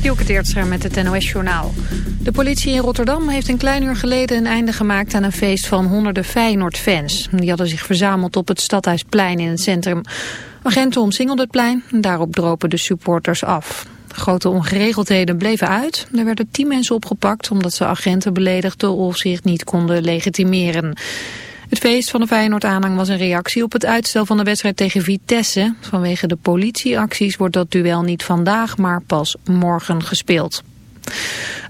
Dielke Teertstra met het NOS-journaal. De politie in Rotterdam heeft een klein uur geleden een einde gemaakt aan een feest van honderden Feyenoord-fans. Die hadden zich verzameld op het Stadhuisplein in het centrum. Agenten omsingelden het plein en daarop dropen de supporters af. Grote ongeregeldheden bleven uit. Er werden tien mensen opgepakt omdat ze agenten beledigden of zich niet konden legitimeren. Het feest van de Feyenoord-aanhang was een reactie op het uitstel van de wedstrijd tegen Vitesse. Vanwege de politieacties wordt dat duel niet vandaag, maar pas morgen gespeeld.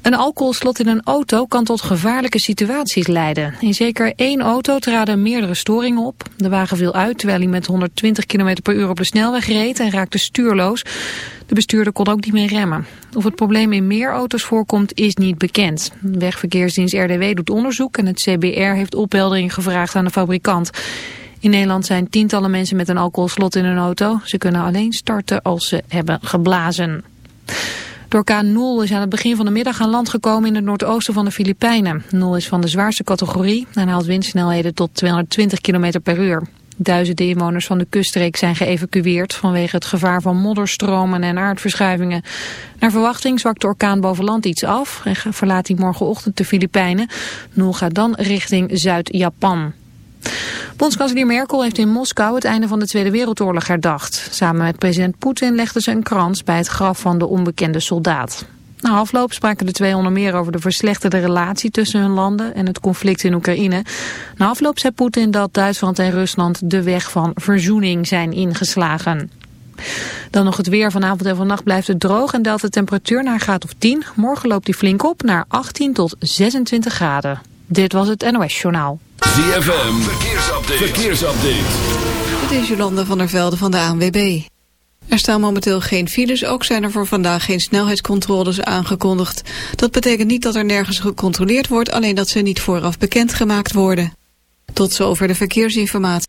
Een alcoholslot in een auto kan tot gevaarlijke situaties leiden. In zeker één auto traden meerdere storingen op. De wagen viel uit terwijl hij met 120 km per uur op de snelweg reed en raakte stuurloos. De bestuurder kon ook niet meer remmen. Of het probleem in meer auto's voorkomt is niet bekend. Wegverkeersdienst RDW doet onderzoek en het CBR heeft opheldering gevraagd aan de fabrikant. In Nederland zijn tientallen mensen met een alcoholslot in hun auto. Ze kunnen alleen starten als ze hebben geblazen. De orkaan Nul is aan het begin van de middag aan land gekomen in het noordoosten van de Filipijnen. Nul is van de zwaarste categorie en haalt windsnelheden tot 220 km per uur. Duizenden inwoners van de kuststreek zijn geëvacueerd vanwege het gevaar van modderstromen en aardverschuivingen. Naar verwachting zwakt de orkaan boven land iets af en verlaat hij morgenochtend de Filipijnen. Nul gaat dan richting Zuid-Japan. Bondskanselier Merkel heeft in Moskou het einde van de Tweede Wereldoorlog herdacht. Samen met president Poetin legde ze een krans bij het graf van de onbekende soldaat. Na afloop spraken de twee onder meer over de verslechterde relatie tussen hun landen en het conflict in Oekraïne. Na afloop zei Poetin dat Duitsland en Rusland de weg van verzoening zijn ingeslagen. Dan nog het weer. Vanavond en vannacht blijft het droog en daalt de temperatuur naar graad of 10. Morgen loopt die flink op naar 18 tot 26 graden. Dit was het NOS Journaal. ZFM, verkeersupdate. verkeersupdate. Dit is Jolanda van der Velde van de ANWB. Er staan momenteel geen files, ook zijn er voor vandaag geen snelheidscontroles aangekondigd. Dat betekent niet dat er nergens gecontroleerd wordt, alleen dat ze niet vooraf bekendgemaakt worden. Tot zover de verkeersinformatie.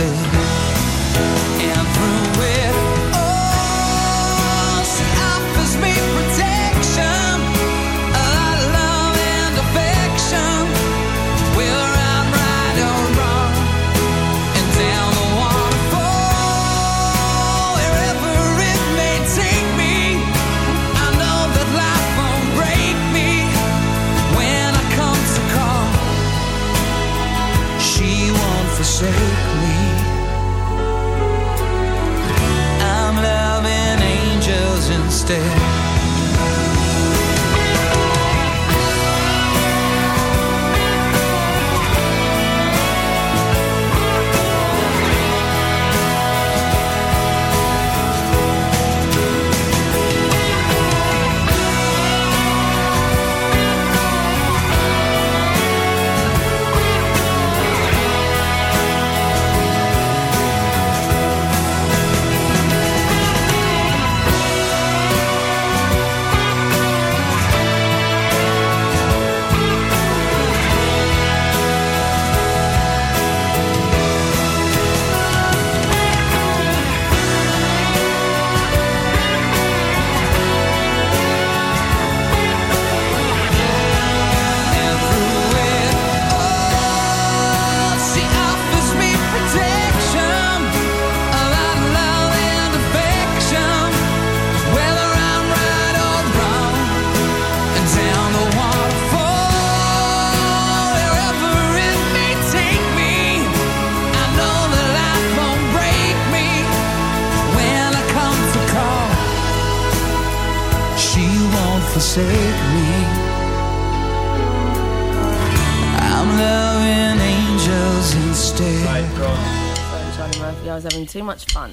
usted she won't forsake me. I'm loving angels instead. Sorry, Sorry Murphy, I was having too much fun.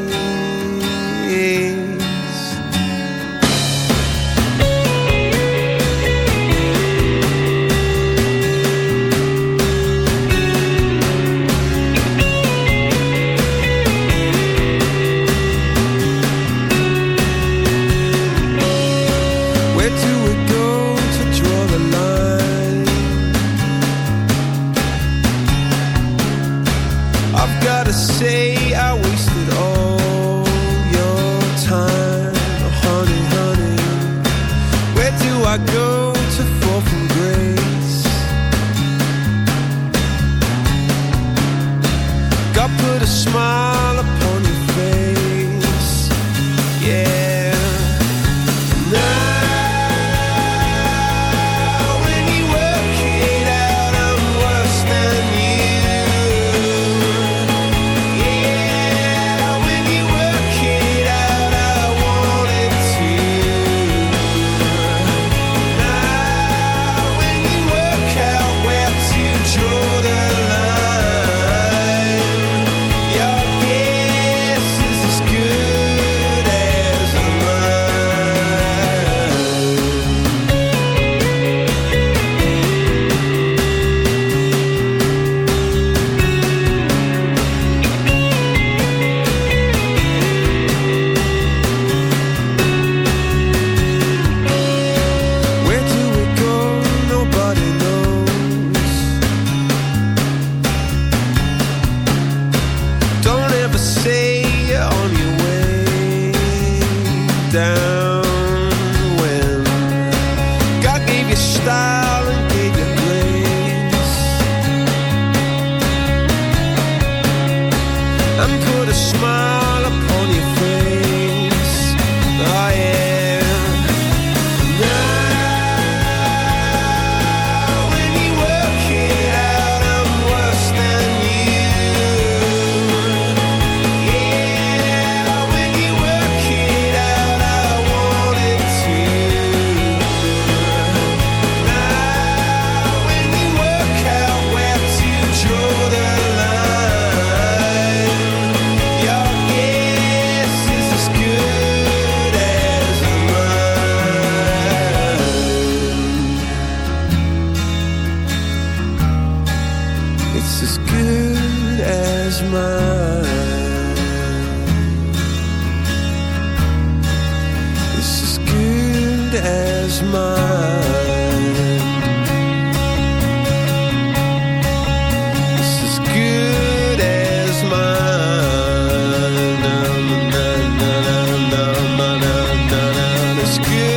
ask you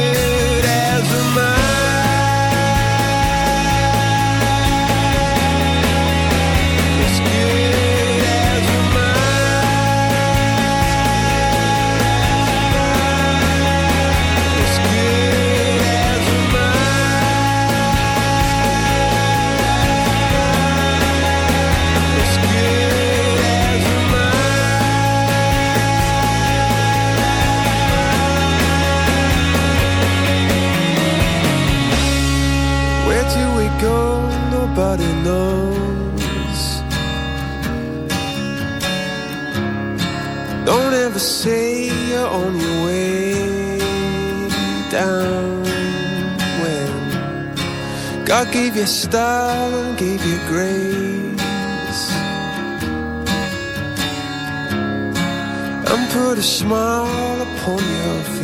your style, gave you grace, and put a smile upon your face.